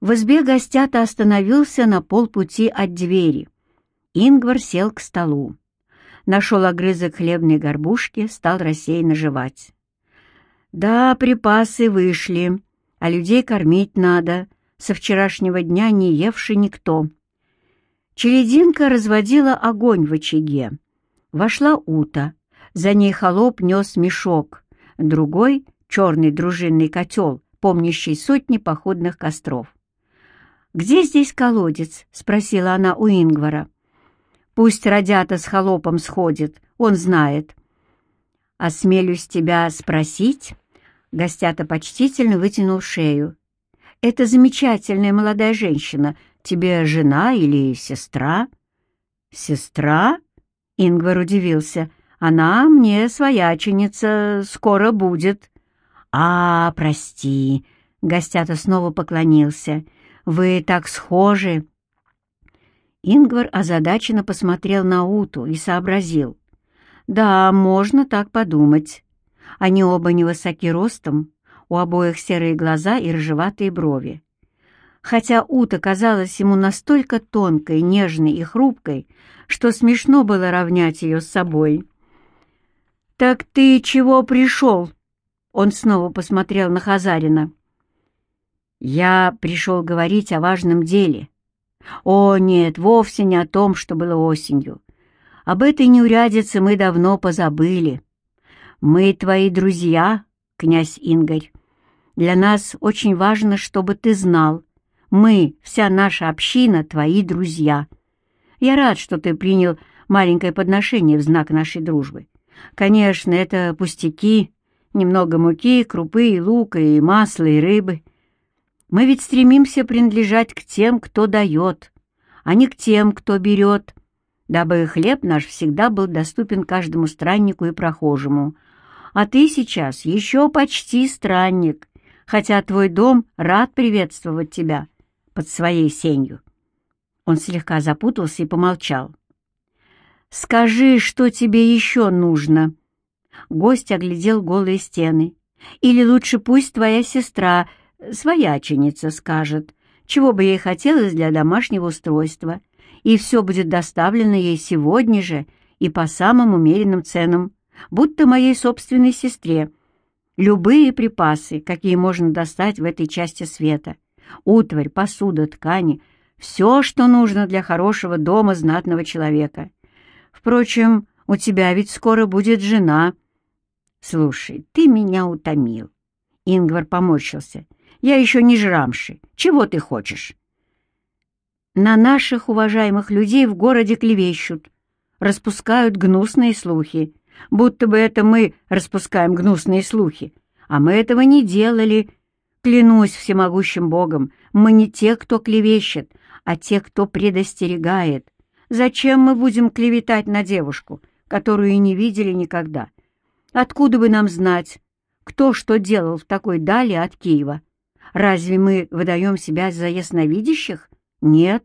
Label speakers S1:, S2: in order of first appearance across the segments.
S1: В избе гостята остановился на полпути от двери. Ингвар сел к столу. Нашел огрызок хлебной горбушки, стал рассеянно жевать. «Да, припасы вышли, а людей кормить надо. Со вчерашнего дня не евший никто». Челединка разводила огонь в очаге. Вошла Ута. За ней холоп нес мешок, другой — черный дружинный котел, помнящий сотни походных костров. «Где здесь колодец?» — спросила она у Ингвара. «Пусть родята с холопом сходит, он знает». «Осмелюсь тебя спросить?» Гостята почтительно вытянул шею. «Это замечательная молодая женщина. Тебе жена или сестра?» «Сестра?» — Ингвар удивился. «Она мне свояченица, скоро будет». «А, прости!» — Гостята снова поклонился. «Вы так схожи!» Ингвар озадаченно посмотрел на Уту и сообразил. «Да, можно так подумать. Они оба невысоки ростом, у обоих серые глаза и рыжеватые брови. Хотя Ута казалась ему настолько тонкой, нежной и хрупкой, что смешно было равнять ее с собой. «Так ты чего пришел?» Он снова посмотрел на Хазарина. «Я пришел говорить о важном деле. О, нет, вовсе не о том, что было осенью. Об этой неурядице мы давно позабыли. Мы твои друзья, князь Ингарь. Для нас очень важно, чтобы ты знал. Мы, вся наша община, твои друзья. Я рад, что ты принял маленькое подношение в знак нашей дружбы. Конечно, это пустяки, немного муки, крупы, лука, и масла, и рыбы. Мы ведь стремимся принадлежать к тем, кто дает, а не к тем, кто берет, дабы хлеб наш всегда был доступен каждому страннику и прохожему. А ты сейчас еще почти странник, хотя твой дом рад приветствовать тебя под своей сенью. Он слегка запутался и помолчал. «Скажи, что тебе еще нужно?» Гость оглядел голые стены. «Или лучше пусть твоя сестра, свояченица, скажет, чего бы ей хотелось для домашнего устройства, и все будет доставлено ей сегодня же и по самым умеренным ценам, будто моей собственной сестре. Любые припасы, какие можно достать в этой части света, утварь, посуда, ткани, все, что нужно для хорошего дома знатного человека. Впрочем, у тебя ведь скоро будет жена. Слушай, ты меня утомил. Ингвар поморщился. Я еще не жрамши. Чего ты хочешь? На наших уважаемых людей в городе клевещут, распускают гнусные слухи, будто бы это мы распускаем гнусные слухи, а мы этого не делали. Клянусь всемогущим Богом, мы не те, кто клевещет, а те, кто предостерегает. Зачем мы будем клеветать на девушку, которую и не видели никогда? Откуда бы нам знать, кто что делал в такой дали от Киева? Разве мы выдаем себя за ясновидящих? Нет.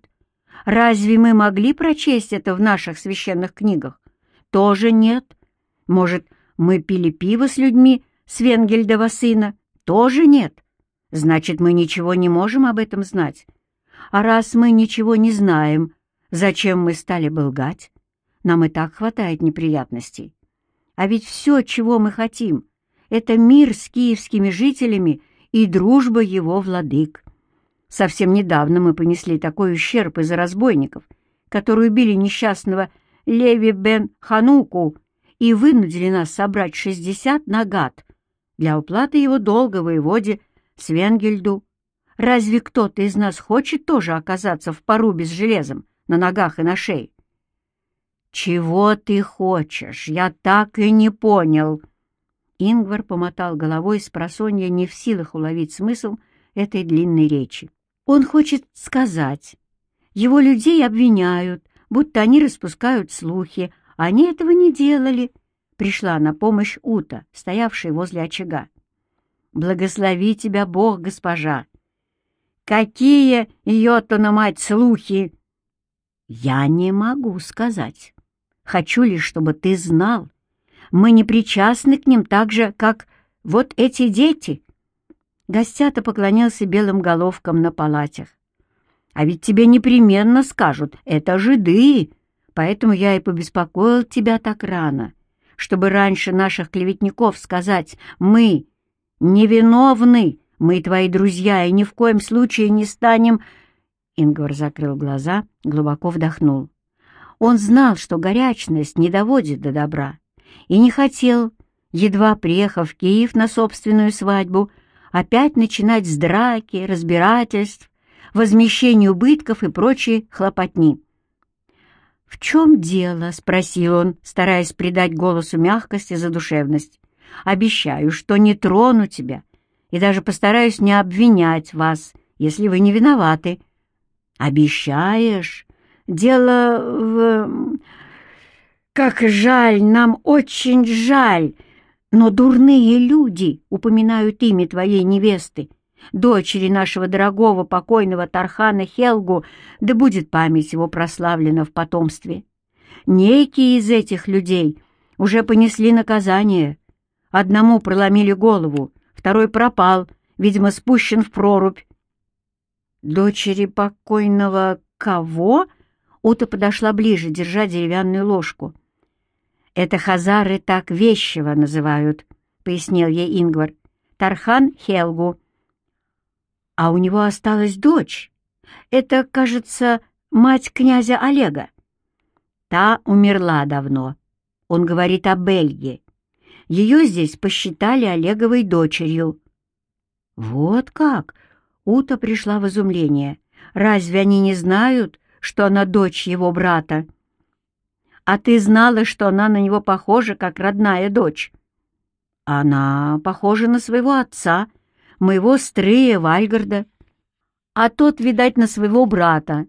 S1: Разве мы могли прочесть это в наших священных книгах? Тоже нет. Может, мы пили пиво с людьми Свенгельдова сына? Тоже нет. Значит, мы ничего не можем об этом знать. А раз мы ничего не знаем, Зачем мы стали бы лгать? Нам и так хватает неприятностей. А ведь все, чего мы хотим, это мир с киевскими жителями и дружба его владык. Совсем недавно мы понесли такой ущерб из-за разбойников, которые убили несчастного Леви бен Хануку и вынудили нас собрать шестьдесят нагад для уплаты его долга воеводе Свенгельду. Разве кто-то из нас хочет тоже оказаться в порубе с железом, на ногах и на шее. «Чего ты хочешь? Я так и не понял!» Ингвар помотал головой с просонья, не в силах уловить смысл этой длинной речи. Он хочет сказать, его людей обвиняют, будто они распускают слухи, они этого не делали. Пришла на помощь Ута, стоявшая возле очага. «Благослови тебя Бог, госпожа!» «Какие ее-то на мать слухи!» «Я не могу сказать. Хочу лишь, чтобы ты знал. Мы не причастны к ним так же, как вот эти дети». Гостята поклонился белым головкам на палатях. «А ведь тебе непременно скажут, это жиды, поэтому я и побеспокоил тебя так рано, чтобы раньше наших клеветников сказать «мы невиновны, мы твои друзья, и ни в коем случае не станем...» Ингвар закрыл глаза, глубоко вдохнул. Он знал, что горячность не доводит до добра, и не хотел, едва приехав в Киев на собственную свадьбу, опять начинать с драки, разбирательств, возмещения убытков и прочей хлопотни. «В чем дело?» — спросил он, стараясь придать голосу мягкость и задушевность. «Обещаю, что не трону тебя и даже постараюсь не обвинять вас, если вы не виноваты». «Обещаешь? Дело в... Как жаль, нам очень жаль, но дурные люди упоминают имя твоей невесты, дочери нашего дорогого покойного Тархана Хелгу, да будет память его прославлена в потомстве. Некие из этих людей уже понесли наказание. Одному проломили голову, второй пропал, видимо, спущен в прорубь. Дочери покойного кого? Ута подошла ближе, держа деревянную ложку. «Это хазары так вещего называют», — пояснил ей Ингвар. «Тархан Хелгу». «А у него осталась дочь. Это, кажется, мать князя Олега. Та умерла давно. Он говорит о Бельге. Ее здесь посчитали Олеговой дочерью». «Вот как!» — Ута пришла в изумление. «Разве они не знают, что она дочь его брата?» А ты знала, что она на него похожа, как родная дочь?» «Она похожа на своего отца, моего Стрея Вальгарда, а тот, видать, на своего брата.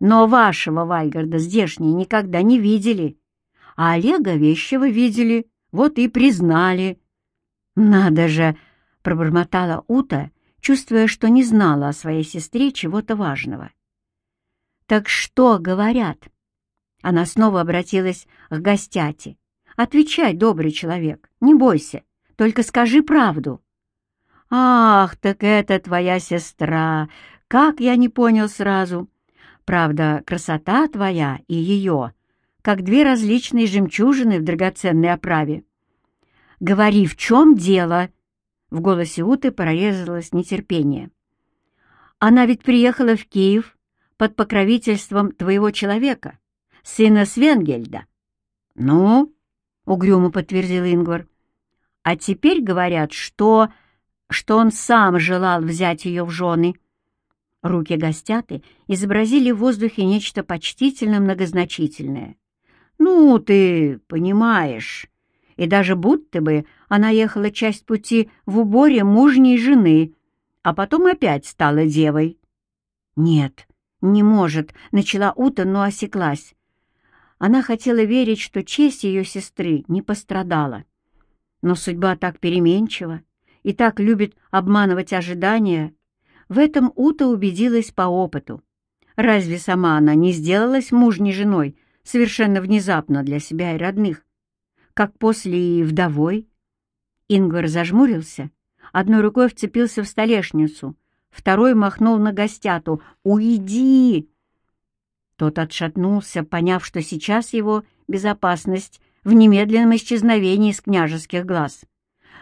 S1: Но вашего Вальгарда здешние никогда не видели, а Олега Вещего видели, вот и признали». «Надо же!» — пробормотала Ута, чувствуя, что не знала о своей сестре чего-то важного. «Так что говорят?» Она снова обратилась к гостяти. «Отвечай, добрый человек, не бойся, только скажи правду». «Ах, так это твоя сестра! Как я не понял сразу! Правда, красота твоя и ее, как две различные жемчужины в драгоценной оправе. Говори, в чем дело?» В голосе Уты прорезалось нетерпение. «Она ведь приехала в Киев под покровительством твоего человека» сына Свенгельда. — Ну, — угрюмо подтвердил Ингвар. — А теперь говорят, что... что он сам желал взять ее в жены. Руки гостяты изобразили в воздухе нечто почтительно многозначительное. «Ну, ты понимаешь. И даже будто бы она ехала часть пути в уборе мужней жены, а потом опять стала девой». «Нет, не может», — начала Ута, но осеклась. Она хотела верить, что честь ее сестры не пострадала. Но судьба так переменчива и так любит обманывать ожидания. В этом Ута убедилась по опыту. Разве сама она не сделалась мужней женой совершенно внезапно для себя и родных? Как после и вдовой? Ингвар зажмурился, одной рукой вцепился в столешницу, второй махнул на гостяту. «Уйди!» Тот отшатнулся, поняв, что сейчас его безопасность в немедленном исчезновении из княжеских глаз.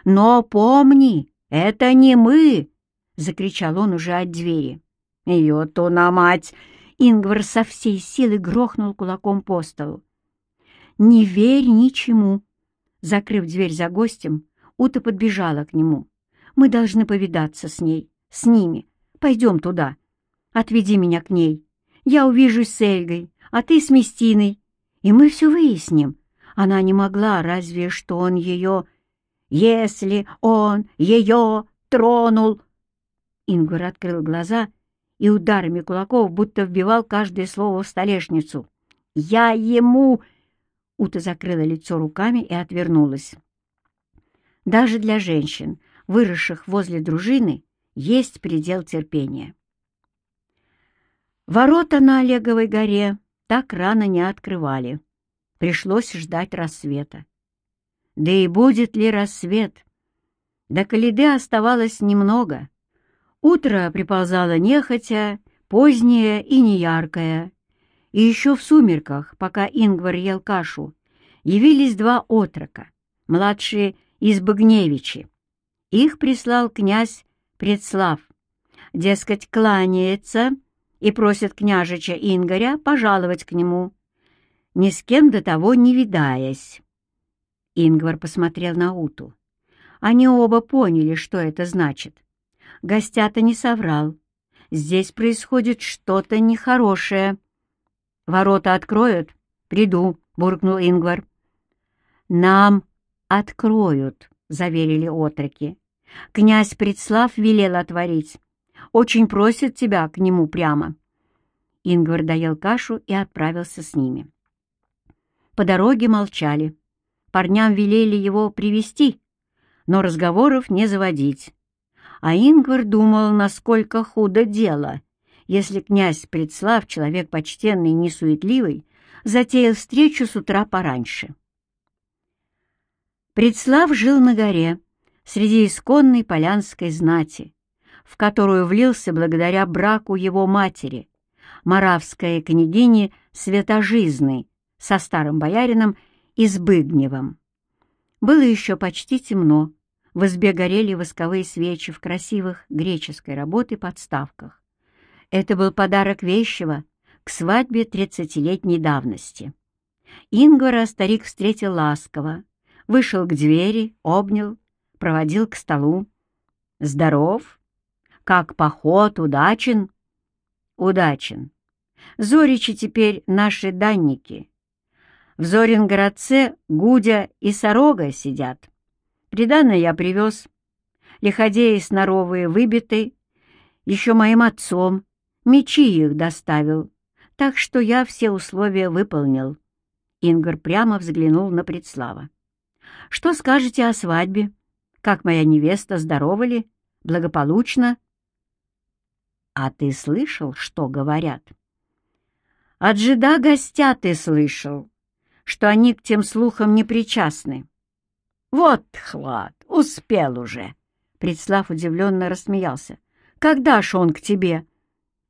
S1: «Но помни, это не мы!» — закричал он уже от двери. «Ее-то на мать!» Ингвар со всей силы грохнул кулаком по столу. «Не верь ничему!» Закрыв дверь за гостем, Ута подбежала к нему. «Мы должны повидаться с ней, с ними. Пойдем туда. Отведи меня к ней. Я увижусь с Эльгой, а ты с Местиной, и мы все выясним. Она не могла, разве что он ее... Если он ее тронул... Ингвар открыл глаза и ударами кулаков будто вбивал каждое слово в столешницу. «Я ему...» Ута закрыла лицо руками и отвернулась. Даже для женщин, выросших возле дружины, есть предел терпения. Ворота на Олеговой горе так рано не открывали. Пришлось ждать рассвета. Да и будет ли рассвет? До Калиды оставалось немного. Утро приползало нехотя, позднее и неяркое. И еще в сумерках, пока Ингвар ел кашу, явились два отрока, младшие из Богневичи. Их прислал князь Предслав. Дескать, кланяется и просит княжича Ингоря пожаловать к нему, ни с кем до того не видаясь. Ингвар посмотрел на Уту. Они оба поняли, что это значит. Гостята не соврал. Здесь происходит что-то нехорошее. «Ворота откроют? Приду», — буркнул Ингвар. «Нам откроют», — заверили отроки. «Князь Предслав велел отворить. Очень просит тебя к нему прямо». Ингвар доел кашу и отправился с ними. По дороге молчали. Парням велели его привести, но разговоров не заводить. А Ингвар думал, насколько худо дело, если князь Предслав, человек почтенный и несуетливый, затеял встречу с утра пораньше. Предслав жил на горе, среди исконной полянской знати, в которую влился благодаря браку его матери, маравской княгини Святожизной, со старым боярином Избыгневым. Было еще почти темно, в избе горели восковые свечи в красивых греческой работы подставках. Это был подарок Вещева к свадьбе тридцатилетней давности. Ингвара старик встретил ласково, вышел к двери, обнял, проводил к столу. «Здоров? Как поход? Удачен?» «Удачен. Зоричи теперь наши данники. В Зорингородце Гудя и Сорога сидят. Приданное я привез. Лиходеи сноровые выбиты. Еще моим отцом. Мечи их доставил. Так что я все условия выполнил. Ингар прямо взглянул на Предслава. «Что скажете о свадьбе? Как моя невеста, здорова ли? Благополучно?» «А ты слышал, что говорят?» «От жида гостя ты слышал что они к тем слухам не причастны. «Вот хлад, успел уже!» Предслав удивленно рассмеялся. «Когда ж он к тебе?»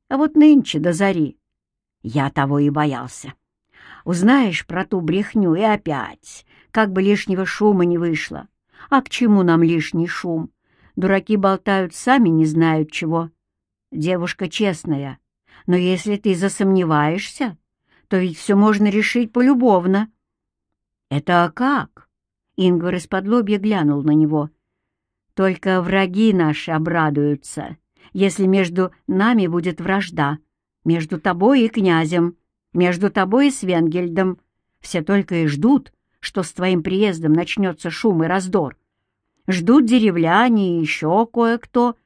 S1: «А вот нынче до зари». Я того и боялся. Узнаешь про ту брехню и опять, как бы лишнего шума не вышло. А к чему нам лишний шум? Дураки болтают, сами не знают чего. Девушка честная, но если ты засомневаешься, то ведь все можно решить полюбовно. «Это как?» — Ингвар из-под глянул на него. «Только враги наши обрадуются, если между нами будет вражда, между тобой и князем, между тобой и Свенгельдом. Все только и ждут, что с твоим приездом начнется шум и раздор. Ждут деревляне и еще кое-кто.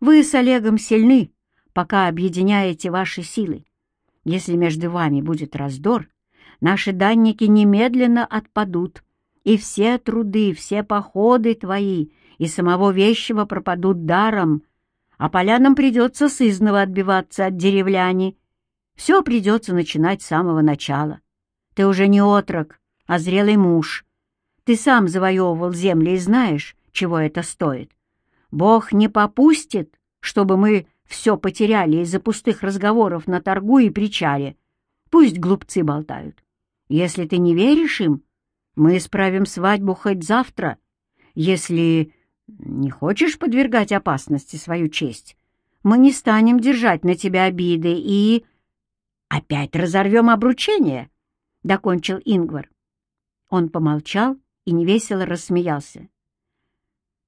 S1: Вы с Олегом сильны, пока объединяете ваши силы. Если между вами будет раздор, наши данники немедленно отпадут, и все труды, все походы твои и самого вещего пропадут даром, а полянам придется сызново отбиваться от деревляне. Все придется начинать с самого начала. Ты уже не отрок, а зрелый муж. Ты сам завоевывал земли и знаешь, чего это стоит. Бог не попустит, чтобы мы все потеряли из-за пустых разговоров на торгу и причале. Пусть глупцы болтают. Если ты не веришь им, мы исправим свадьбу хоть завтра. Если не хочешь подвергать опасности свою честь, мы не станем держать на тебя обиды и... Опять разорвем обручение, — докончил Ингвар. Он помолчал и невесело рассмеялся.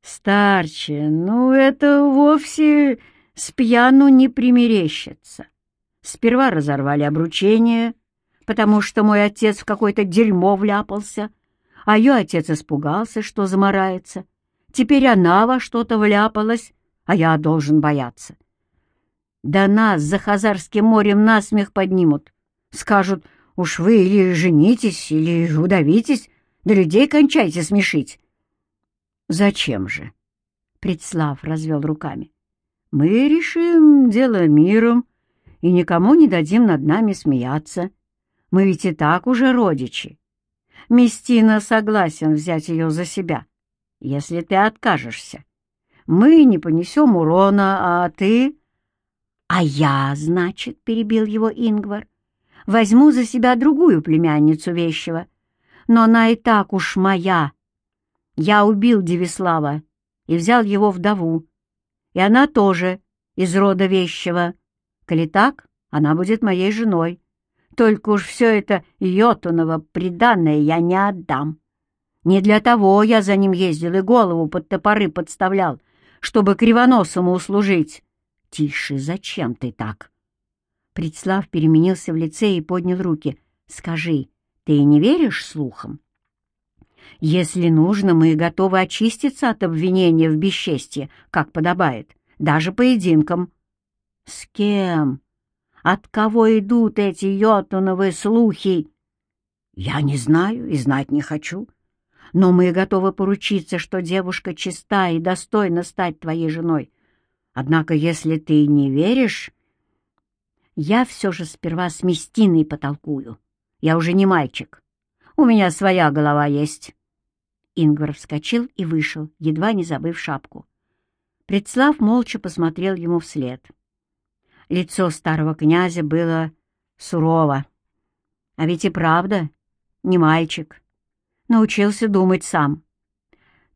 S1: «Старче, ну это вовсе с пьяну не примерещится. Сперва разорвали обручение, потому что мой отец в какое-то дерьмо вляпался, а ее отец испугался, что заморается. Теперь она во что-то вляпалась, а я должен бояться. Да нас за Хазарским морем насмех поднимут. Скажут, уж вы или женитесь, или удавитесь, да людей кончайте смешить. Зачем же? Предслав развел руками. Мы решим дело миром и никому не дадим над нами смеяться. Мы ведь и так уже родичи. Местина согласен взять ее за себя, если ты откажешься, Мы не понесем урона, а ты...» «А я, значит, — перебил его Ингвар, — возьму за себя другую племянницу вещего, но она и так уж моя. Я убил Девислава и взял его вдову, и она тоже из рода вещего. Коли так, она будет моей женой. Только уж все это Йотуново приданное я не отдам. Не для того я за ним ездил и голову под топоры подставлял, чтобы кривоносому услужить. Тише, зачем ты так? Предслав переменился в лице и поднял руки. Скажи, ты не веришь слухам? Если нужно, мы готовы очиститься от обвинения в бесчестье, как подобает, даже поединком. С кем? От кого идут эти йотуновые слухи? Я не знаю и знать не хочу. Но мы готовы поручиться, что девушка чиста и достойна стать твоей женой. Однако, если ты не веришь, я все же сперва с Местиной потолкую. Я уже не мальчик. У меня своя голова есть. Ингвар вскочил и вышел, едва не забыв шапку. Предслав молча посмотрел ему вслед. Лицо старого князя было сурово. А ведь и правда не мальчик. Научился думать сам.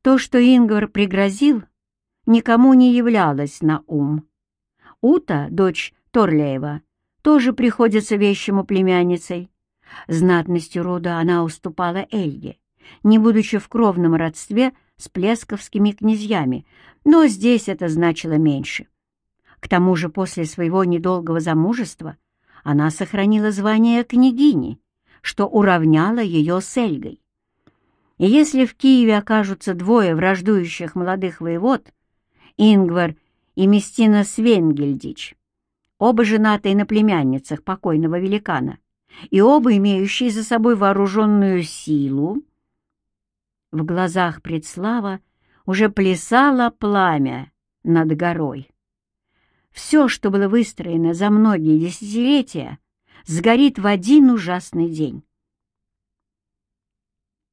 S1: То, что Ингвар пригрозил, никому не являлось на ум. Ута, дочь Торлеева, тоже приходится вещему племянницей. Знатностью рода она уступала Эльге, не будучи в кровном родстве с плесковскими князьями, но здесь это значило меньше. К тому же после своего недолгого замужества она сохранила звание княгини, что уравняло ее с Эльгой. И если в Киеве окажутся двое враждующих молодых воевод, Ингвар и Местина Свенгельдич, оба женатые на племянницах покойного великана, и оба имеющие за собой вооруженную силу, в глазах предслава уже плясало пламя над горой. Все, что было выстроено за многие десятилетия, сгорит в один ужасный день.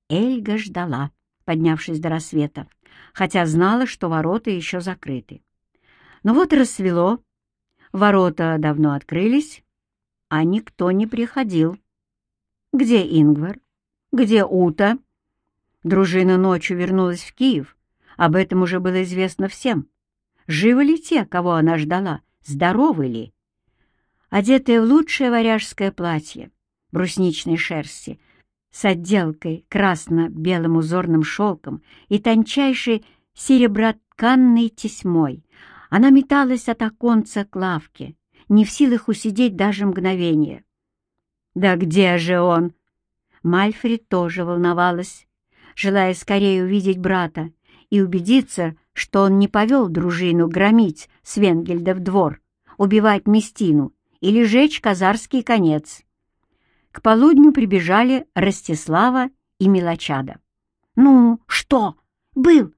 S1: Эльга ждала, поднявшись до рассвета, хотя знала, что ворота еще закрыты. Но вот рассвело, ворота давно открылись, а никто не приходил. Где Ингвар? Где Ута? Дружина ночью вернулась в Киев, об этом уже было известно всем. Живы ли те, кого она ждала? Здоровы ли? Одетая в лучшее варяжское платье, брусничной шерсти, с отделкой красно-белым узорным шелком и тончайшей серебротканной тесьмой, она металась от оконца к лавке, не в силах усидеть даже мгновение. «Да где же он?» Мальфред тоже волновалась, желая скорее увидеть брата и убедиться, что он не повел дружину громить Свенгельда в двор, убивать Местину или жечь казарский конец. К полудню прибежали Ростислава и Мелочада. «Ну, что? Был?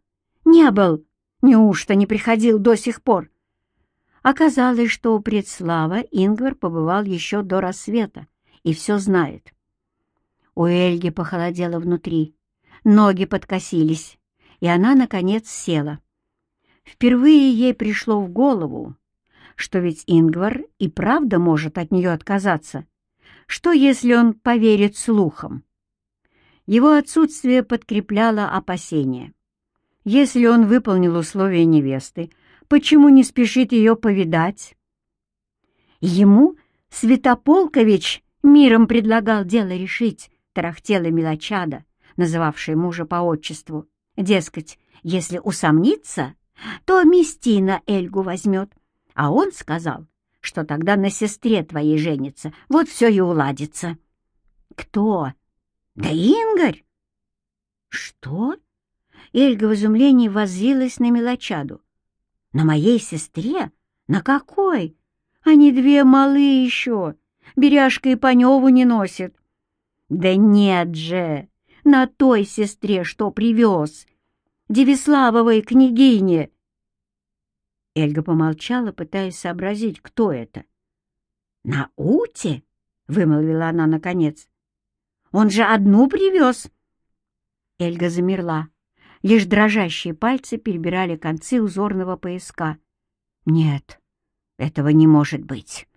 S1: Не был? Неужто не приходил до сих пор?» Оказалось, что у предслава Ингвар побывал еще до рассвета и все знает. У Эльги похолодело внутри, ноги подкосились и она, наконец, села. Впервые ей пришло в голову, что ведь Ингвар и правда может от нее отказаться. Что, если он поверит слухам? Его отсутствие подкрепляло опасения. Если он выполнил условия невесты, почему не спешит ее повидать? Ему Святополкович миром предлагал дело решить, тарахтела мелочада, называвшая мужа по отчеству. Дескать, если усомнится, то Местина Эльгу возьмет. А он сказал, что тогда на сестре твоей женится, вот все и уладится. Кто? Да Ингарь. Что? Эльга в изумлении воззилась на мелочаду. На моей сестре? На какой? Они две малые еще. Беряшка и Паневу не носит. Да нет же, на той сестре, что привез, Девиславовой княгине!» Эльга помолчала, пытаясь сообразить, кто это. «На Уте?» — вымолвила она наконец. «Он же одну привез!» Эльга замерла. Лишь дрожащие пальцы перебирали концы узорного пояска. Нет, этого не может быть.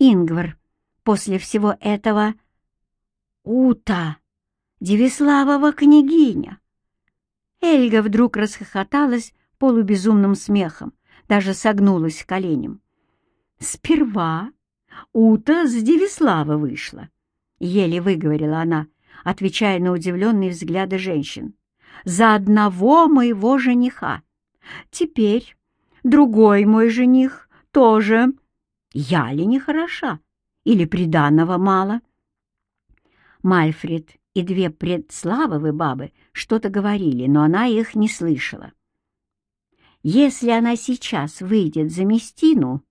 S1: Ингвар, после всего этого... Ута! Девиславова княгиня! Эльга вдруг расхохоталась полубезумным смехом, даже согнулась коленем. Сперва Ута с Девислава вышла, — еле выговорила она, отвечая на удивленные взгляды женщин. «За одного моего жениха. Теперь другой мой жених тоже. Я ли не хороша? Или приданого мало?» Мальфред и две предславовы бабы что-то говорили, но она их не слышала. Если она сейчас выйдет за Местину,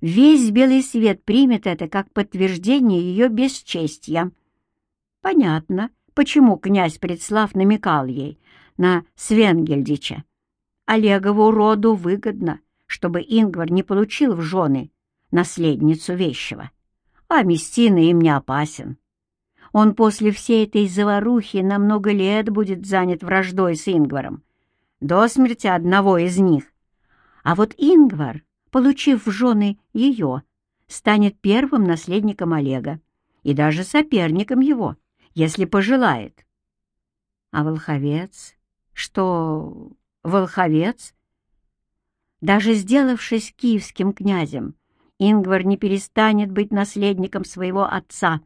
S1: весь белый свет примет это как подтверждение ее бесчестья. Понятно, почему князь Предслав намекал ей на Свенгельдича. Олегову роду выгодно, чтобы Ингвар не получил в жены наследницу вещего, а Местина им не опасен. Он после всей этой заварухи на много лет будет занят враждой с Ингваром, до смерти одного из них. А вот Ингвар, получив в жены ее, станет первым наследником Олега и даже соперником его если пожелает. А волховец? Что, волховец? Даже сделавшись киевским князем, Ингвар не перестанет быть наследником своего отца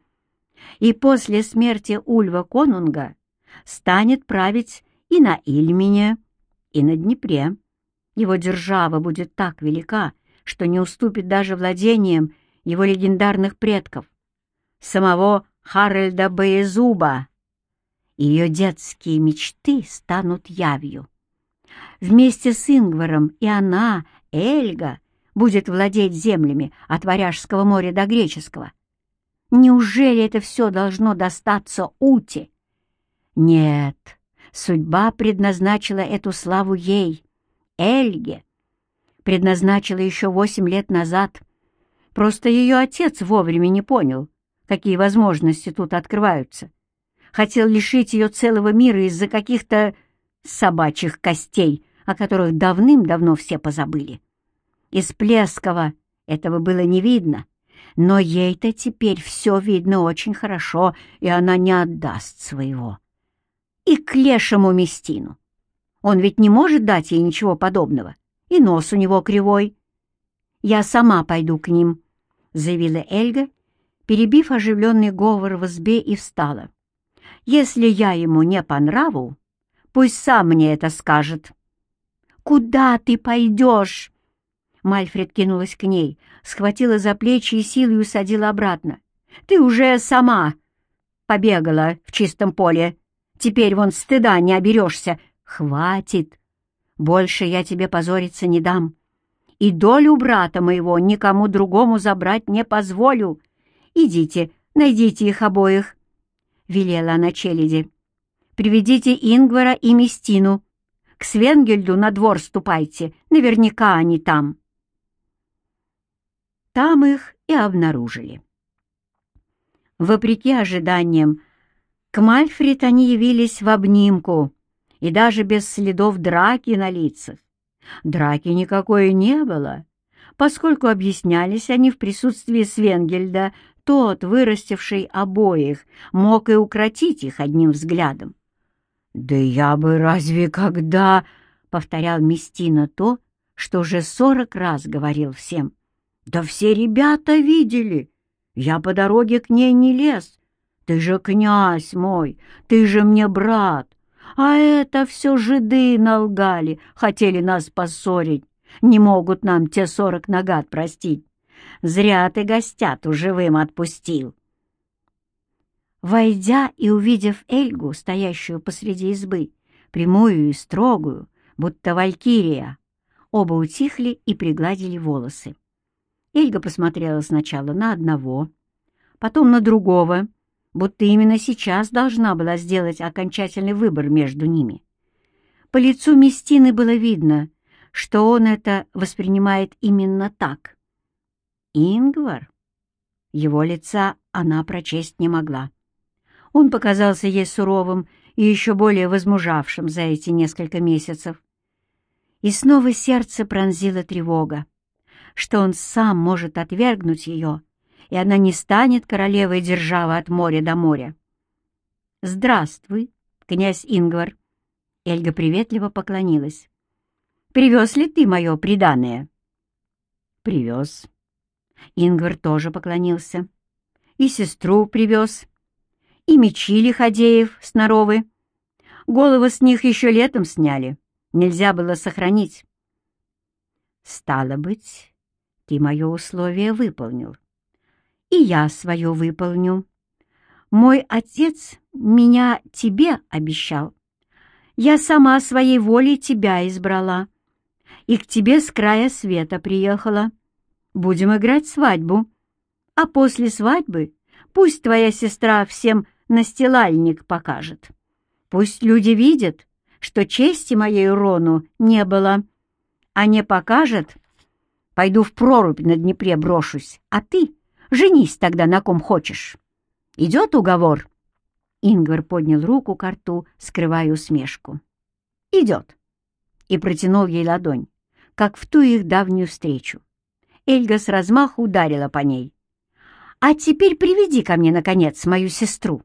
S1: и после смерти Ульва Конунга станет править и на Ильмине, и на Днепре. Его держава будет так велика, что не уступит даже владением его легендарных предков, самого Харальда Боезуба. Ее детские мечты станут явью. Вместе с Ингваром и она, Эльга, будет владеть землями от Варяжского моря до Греческого. Неужели это все должно достаться Уте? Нет, судьба предназначила эту славу ей, Эльге. Предназначила еще восемь лет назад. Просто ее отец вовремя не понял, какие возможности тут открываются. Хотел лишить ее целого мира из-за каких-то собачьих костей, о которых давным-давно все позабыли. Из Плескова этого было не видно, но ей-то теперь все видно очень хорошо, и она не отдаст своего. И к лешему Местину. Он ведь не может дать ей ничего подобного, и нос у него кривой. «Я сама пойду к ним», — заявила Эльга перебив оживленный говор в избе, и встала. «Если я ему не по нраву, пусть сам мне это скажет». «Куда ты пойдешь?» Мальфред кинулась к ней, схватила за плечи и силой усадила обратно. «Ты уже сама побегала в чистом поле. Теперь вон стыда не оберешься. Хватит! Больше я тебе позориться не дам. И долю брата моего никому другому забрать не позволю. «Идите, найдите их обоих», — велела она челяди. «Приведите Ингвара и Местину. К Свенгельду на двор ступайте, наверняка они там». Там их и обнаружили. Вопреки ожиданиям, к Мальфред они явились в обнимку и даже без следов драки на лицах. Драки никакой не было, поскольку объяснялись они в присутствии Свенгельда тот, вырастивший обоих, мог и укротить их одним взглядом. «Да я бы разве когда...» — повторял Местина то, что уже сорок раз говорил всем. «Да все ребята видели. Я по дороге к ней не лез. Ты же князь мой, ты же мне брат. А это все жиды налгали, хотели нас поссорить. Не могут нам те сорок нагад простить. Зря ты гостяту живым отпустил. Войдя и увидев Эльгу, стоящую посреди избы, прямую и строгую, будто валькирия, оба утихли и пригладили волосы. Эльга посмотрела сначала на одного, потом на другого, будто именно сейчас должна была сделать окончательный выбор между ними. По лицу Местины было видно, что он это воспринимает именно так. Ингвар? Его лица она прочесть не могла. Он показался ей суровым и еще более возмужавшим за эти несколько месяцев. И снова сердце пронзила тревога, что он сам может отвергнуть ее, и она не станет королевой державы от моря до моря. «Здравствуй, князь Ингвар!» Эльга приветливо поклонилась. «Привез ли ты мое преданное?» «Привез». Ингвар тоже поклонился. «И сестру привез, и мечи Лиходеев с. Головы с них еще летом сняли, нельзя было сохранить». «Стало быть, ты мое условие выполнил. И я свое выполню. Мой отец меня тебе обещал. Я сама своей волей тебя избрала. И к тебе с края света приехала. Будем играть свадьбу. А после свадьбы пусть твоя сестра всем настилальник покажет. Пусть люди видят, что чести моей Рону не было. А не покажет, пойду в прорубь на Днепре брошусь, а ты женись тогда на ком хочешь. Идет уговор?» Ингвар поднял руку к рту, скрывая усмешку. «Идет!» и протянул ей ладонь, как в ту их давнюю встречу. Эльга с размаху ударила по ней. «А теперь приведи ко мне, наконец, мою сестру!»